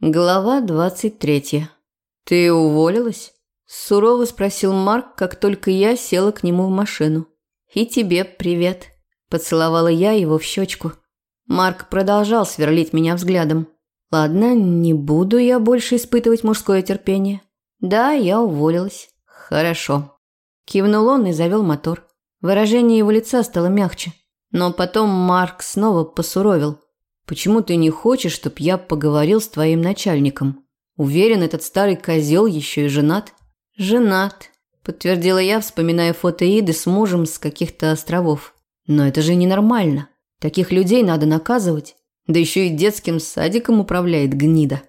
Глава двадцать третья. «Ты уволилась?» – сурово спросил Марк, как только я села к нему в машину. «И тебе привет», – поцеловала я его в щечку. Марк продолжал сверлить меня взглядом. «Ладно, не буду я больше испытывать мужское терпение. Да, я уволилась. Хорошо». Кивнул он и завел мотор. Выражение его лица стало мягче. Но потом Марк снова посуровил – Почему ты не хочешь, чтоб я поговорил с твоим начальником? Уверен, этот старый козел еще и женат. Женат, подтвердила я, вспоминая фото Иды с мужем с каких-то островов. Но это же ненормально. Таких людей надо наказывать. Да еще и детским садиком управляет гнида.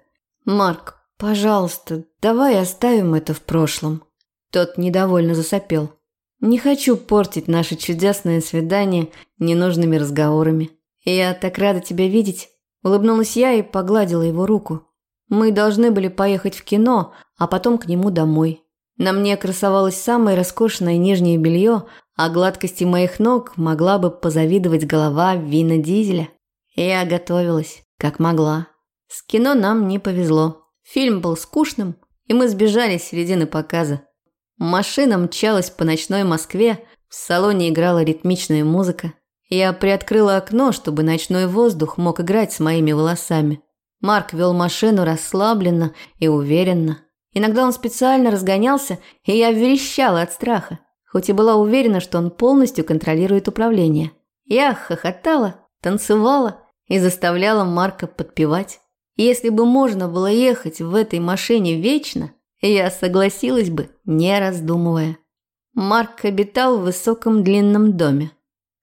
Марк, пожалуйста, давай оставим это в прошлом. Тот недовольно засопел. Не хочу портить наше чудесное свидание ненужными разговорами. «Я так рада тебя видеть», – улыбнулась я и погладила его руку. «Мы должны были поехать в кино, а потом к нему домой. На мне красовалось самое роскошное нижнее белье, а гладкости моих ног могла бы позавидовать голова Вина Дизеля. Я готовилась, как могла. С кино нам не повезло. Фильм был скучным, и мы сбежали с середины показа. Машина мчалась по ночной Москве, в салоне играла ритмичная музыка. Я приоткрыла окно, чтобы ночной воздух мог играть с моими волосами. Марк вел машину расслабленно и уверенно. Иногда он специально разгонялся, и я верещала от страха, хоть и была уверена, что он полностью контролирует управление. Я хохотала, танцевала и заставляла Марка подпевать. Если бы можно было ехать в этой машине вечно, я согласилась бы, не раздумывая. Марк обитал в высоком длинном доме.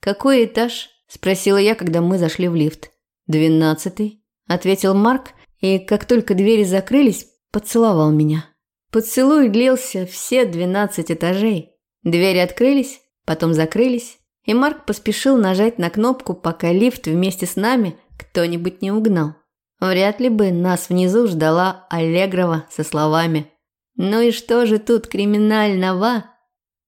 «Какой этаж?» – спросила я, когда мы зашли в лифт. «Двенадцатый», – ответил Марк, и как только двери закрылись, поцеловал меня. Поцелуй длился все двенадцать этажей. Двери открылись, потом закрылись, и Марк поспешил нажать на кнопку, пока лифт вместе с нами кто-нибудь не угнал. Вряд ли бы нас внизу ждала Аллегрова со словами «Ну и что же тут криминального?»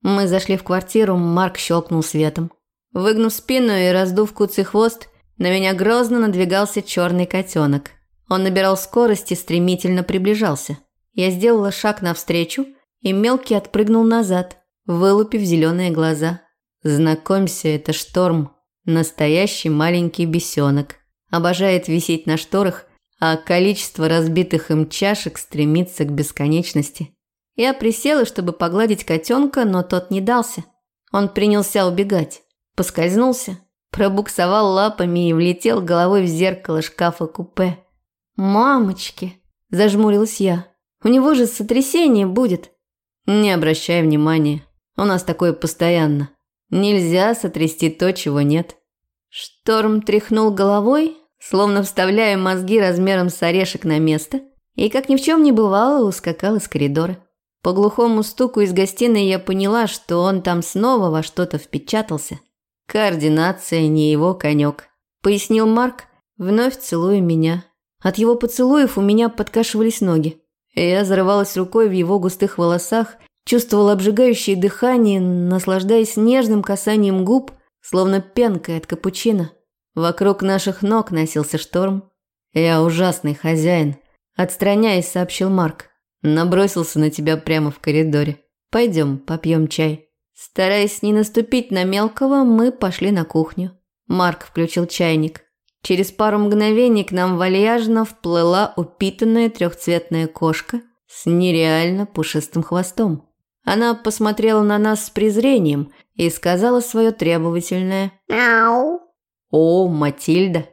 Мы зашли в квартиру, Марк щелкнул светом. Выгнув спину и раздув куцый хвост, на меня грозно надвигался черный котенок. Он набирал скорость и стремительно приближался. Я сделала шаг навстречу, и мелкий отпрыгнул назад, вылупив зеленые глаза. Знакомься, это шторм. Настоящий маленький бесенок. Обожает висеть на шторах, а количество разбитых им чашек стремится к бесконечности. Я присела, чтобы погладить котенка, но тот не дался. Он принялся убегать. Поскользнулся, пробуксовал лапами и влетел головой в зеркало шкафа купе. «Мамочки!» – зажмурилась я. «У него же сотрясение будет!» «Не обращай внимания, у нас такое постоянно. Нельзя сотрясти то, чего нет». Шторм тряхнул головой, словно вставляя мозги размером с орешек на место, и, как ни в чем не бывало, ускакал из коридора. По глухому стуку из гостиной я поняла, что он там снова во что-то впечатался. Координация не его конек, пояснил Марк, вновь целуя меня. От его поцелуев у меня подкашивались ноги. Я зарывалась рукой в его густых волосах, чувствовала обжигающее дыхание, наслаждаясь нежным касанием губ, словно пенкой от капучино. Вокруг наших ног носился шторм. «Я ужасный хозяин», – отстраняясь, сообщил Марк. Набросился на тебя прямо в коридоре. Пойдем, попьем чай. Стараясь не наступить на мелкого, мы пошли на кухню. Марк включил чайник. Через пару мгновений к нам вальяжно вплыла упитанная трехцветная кошка с нереально пушистым хвостом. Она посмотрела на нас с презрением и сказала свое требовательное «Мяу». «О, Матильда!»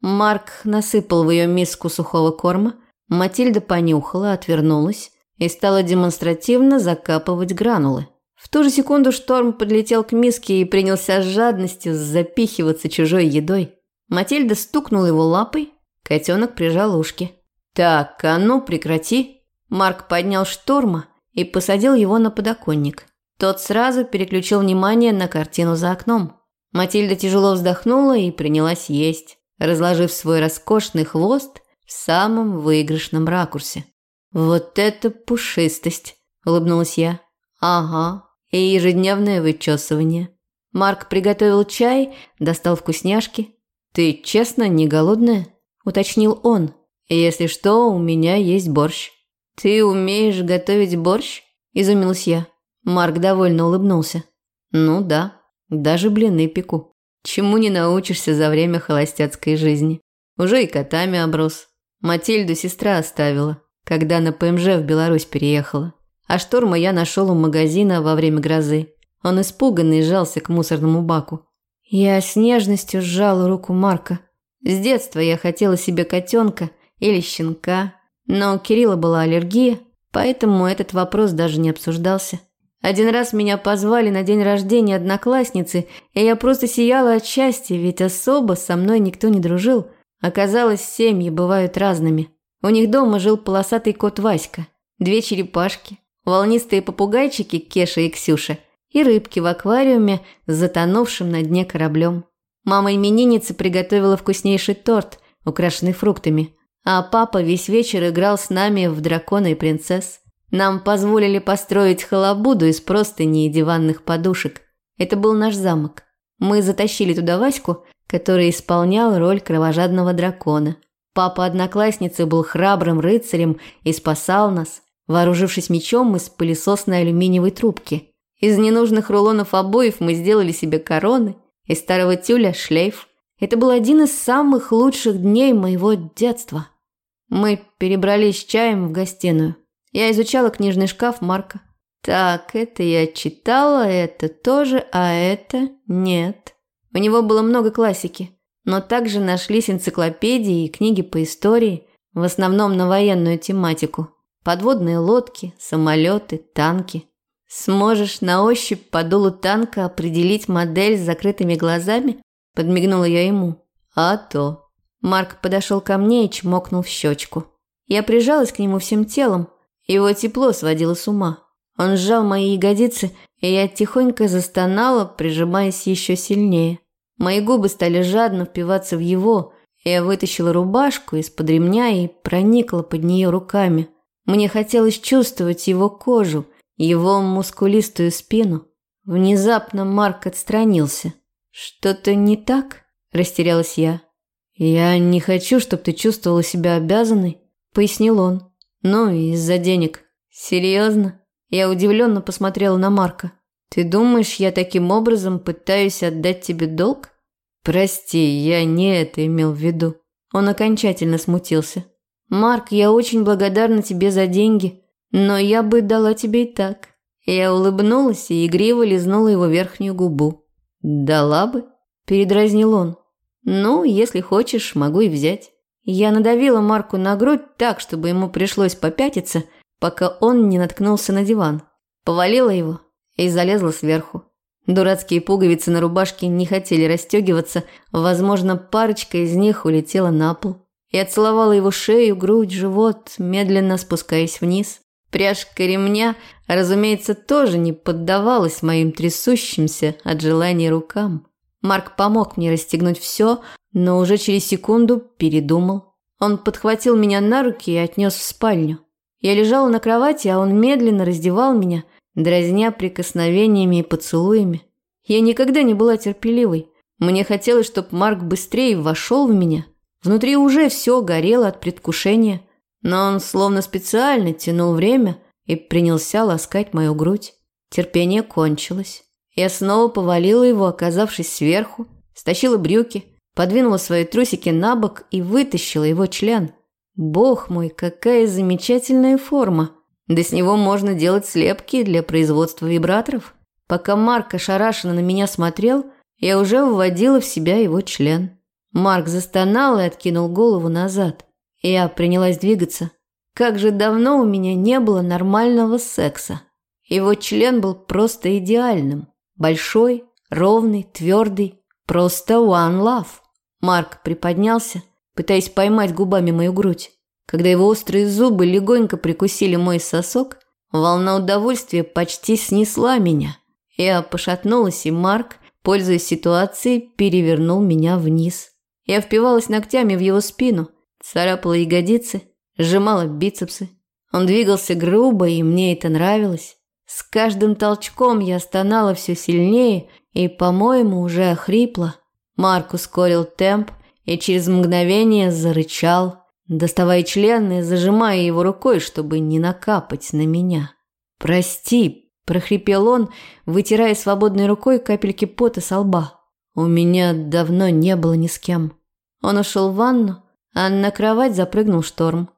Марк насыпал в ее миску сухого корма. Матильда понюхала, отвернулась и стала демонстративно закапывать гранулы. В ту же секунду шторм подлетел к миске и принялся с жадностью запихиваться чужой едой. Матильда стукнула его лапой, котенок прижал ушки. «Так, а ну прекрати!» Марк поднял шторма и посадил его на подоконник. Тот сразу переключил внимание на картину за окном. Матильда тяжело вздохнула и принялась есть, разложив свой роскошный хвост в самом выигрышном ракурсе. «Вот это пушистость!» – улыбнулась я. «Ага, и ежедневное вычесывание. Марк приготовил чай, достал вкусняшки. «Ты честно не голодная?» – уточнил он. Если что, у меня есть борщ». «Ты умеешь готовить борщ?» – изумилась я. Марк довольно улыбнулся. «Ну да, даже блины пеку. Чему не научишься за время холостяцкой жизни. Уже и котами оброс. Матильду сестра оставила, когда на ПМЖ в Беларусь переехала. А шторма я нашел у магазина во время грозы. Он испуганный жался к мусорному баку. Я с нежностью сжала руку Марка. С детства я хотела себе котенка или щенка, но у Кирилла была аллергия, поэтому этот вопрос даже не обсуждался. Один раз меня позвали на день рождения одноклассницы, и я просто сияла от счастья, ведь особо со мной никто не дружил. Оказалось, семьи бывают разными. У них дома жил полосатый кот Васька, две черепашки, волнистые попугайчики Кеша и Ксюша и рыбки в аквариуме с затонувшим на дне кораблем. Мама именинницы приготовила вкуснейший торт, украшенный фруктами, а папа весь вечер играл с нами в дракона и принцесс. Нам позволили построить халабуду из простыней и диванных подушек. Это был наш замок. Мы затащили туда Ваську, который исполнял роль кровожадного дракона. Папа одноклассницы был храбрым рыцарем и спасал нас, вооружившись мечом из пылесосной алюминиевой трубки. Из ненужных рулонов обоев мы сделали себе короны, из старого тюля – шлейф. Это был один из самых лучших дней моего детства. Мы перебрались с чаем в гостиную. Я изучала книжный шкаф Марка. Так, это я читала, это тоже, а это нет. У него было много классики, но также нашлись энциклопедии и книги по истории, в основном на военную тематику. Подводные лодки, самолеты, танки. Сможешь на ощупь по дулу танка определить модель с закрытыми глазами? Подмигнула я ему. А то. Марк подошел ко мне и чмокнул в щечку. Я прижалась к нему всем телом. Его тепло сводило с ума. Он сжал мои ягодицы, и я тихонько застонала, прижимаясь еще сильнее. Мои губы стали жадно впиваться в его. Я вытащила рубашку из-под ремня и проникла под нее руками – мне хотелось чувствовать его кожу, его мускулистую спину. Внезапно Марк отстранился. «Что-то не так?» – растерялась я. «Я не хочу, чтобы ты чувствовала себя обязанной», – пояснил он. «Ну, из-за денег». «Серьезно?» Я удивленно посмотрела на Марка. «Ты думаешь, я таким образом пытаюсь отдать тебе долг?» «Прости, я не это имел в виду». Он окончательно смутился. «Марк, я очень благодарна тебе за деньги, но я бы дала тебе и так». Я улыбнулась и игриво лизнула его верхнюю губу. «Дала бы?» – передразнил он. «Ну, если хочешь, могу и взять». Я надавила Марку на грудь так, чтобы ему пришлось попятиться, пока он не наткнулся на диван. Повалила его и залезла сверху. Дурацкие пуговицы на рубашке не хотели расстегиваться, возможно, парочка из них улетела на пол. Я целовала его шею, грудь, живот, медленно спускаясь вниз. Пряжка ремня, разумеется, тоже не поддавалась моим трясущимся от желания рукам. Марк помог мне расстегнуть все, но уже через секунду передумал. Он подхватил меня на руки и отнес в спальню. Я лежала на кровати, а он медленно раздевал меня, дразня прикосновениями и поцелуями. Я никогда не была терпеливой. Мне хотелось, чтобы Марк быстрее вошел в меня, Внутри уже все горело от предвкушения, но он словно специально тянул время и принялся ласкать мою грудь. Терпение кончилось. Я снова повалила его, оказавшись сверху, стащила брюки, подвинула свои трусики на бок и вытащила его член. Бог мой, какая замечательная форма! Да с него можно делать слепки для производства вибраторов. Пока Марк ошарашенно на меня смотрел, я уже вводила в себя его член. Марк застонал и откинул голову назад. Я принялась двигаться. Как же давно у меня не было нормального секса. Его член был просто идеальным. Большой, ровный, твердый. Просто one love. Марк приподнялся, пытаясь поймать губами мою грудь. Когда его острые зубы легонько прикусили мой сосок, волна удовольствия почти снесла меня. Я пошатнулась, и Марк, пользуясь ситуацией, перевернул меня вниз. Я впивалась ногтями в его спину, царапала ягодицы, сжимала бицепсы. Он двигался грубо, и мне это нравилось. С каждым толчком я стонала все сильнее и, по-моему, уже охрипла. Марк ускорил темп и через мгновение зарычал, доставая член и зажимая его рукой, чтобы не накапать на меня. «Прости», – прохрипел он, вытирая свободной рукой капельки пота со лба. «У меня давно не было ни с кем». Он ушел в ванну, а на кровать запрыгнул шторм.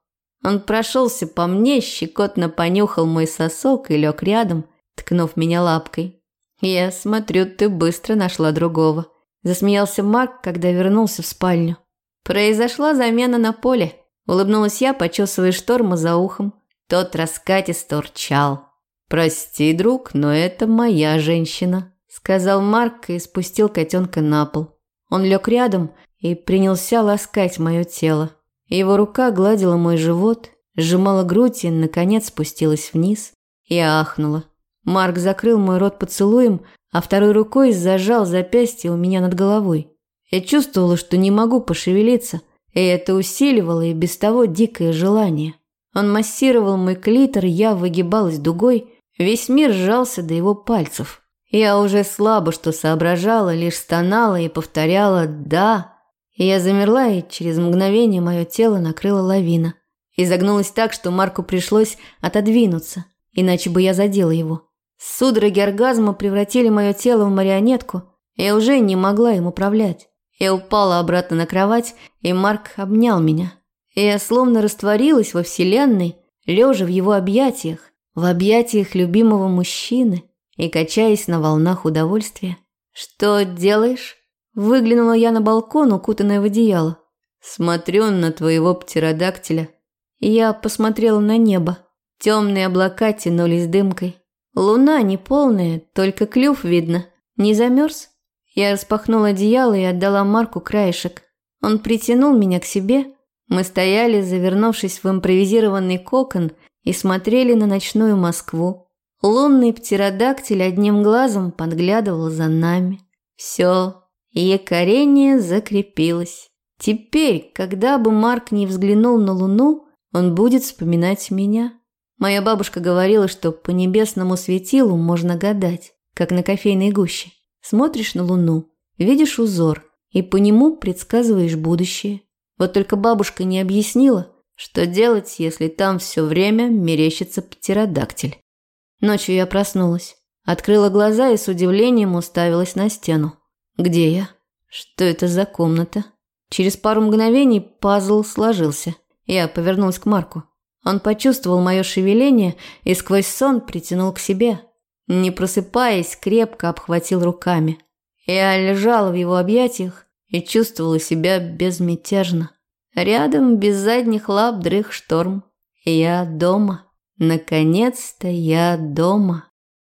Он прошелся по мне, щекотно понюхал мой сосок и лег рядом, ткнув меня лапкой. «Я смотрю, ты быстро нашла другого», – засмеялся Марк, когда вернулся в спальню. «Произошла замена на поле», – улыбнулась я, почесывая шторма за ухом. Тот раскатисто урчал. «Прости, друг, но это моя женщина», – сказал Марк и спустил котенка на пол. Он лег рядом и принялся ласкать мое тело. Его рука гладила мой живот, сжимала грудь и, наконец, спустилась вниз. Я ахнула. Марк закрыл мой рот поцелуем, а второй рукой зажал запястье у меня над головой. Я чувствовала, что не могу пошевелиться, и это усиливало и без того дикое желание. Он массировал мой клитор, я выгибалась дугой, Весь мир сжался до его пальцев. Я уже слабо что соображала, лишь стонала и повторяла «да». И я замерла, и через мгновение мое тело накрыло лавина. И загнулась так, что Марку пришлось отодвинуться, иначе бы я задела его. Судороги оргазма превратили мое тело в марионетку, я уже не могла им управлять. Я упала обратно на кровать, и Марк обнял меня. И я словно растворилась во вселенной, лежа в его объятиях, в объятиях любимого мужчины и качаясь на волнах удовольствия. «Что делаешь?» Выглянула я на балкон, укутанная в одеяло. «Смотрю на твоего птеродактиля». Я посмотрела на небо. Темные облака тянулись дымкой. Луна не полная, только клюв видно. Не замерз? Я распахнула одеяло и отдала Марку краешек. Он притянул меня к себе. Мы стояли, завернувшись в импровизированный кокон, и смотрели на ночную Москву. Лунный птеродактиль одним глазом подглядывал за нами. Все, якорение закрепилось. Теперь, когда бы Марк не взглянул на Луну, он будет вспоминать меня. Моя бабушка говорила, что по небесному светилу можно гадать, как на кофейной гуще. Смотришь на Луну, видишь узор, и по нему предсказываешь будущее. Вот только бабушка не объяснила, что делать, если там все время мерещится птеродактиль? Ночью я проснулась, открыла глаза и с удивлением уставилась на стену. Где я? Что это за комната? Через пару мгновений пазл сложился. Я повернулась к Марку. Он почувствовал мое шевеление и сквозь сон притянул к себе. Не просыпаясь, крепко обхватил руками. Я лежала в его объятиях и чувствовала себя безмятежно. Рядом без задних лап дрых шторм. Я дома. Наконец-то я дома.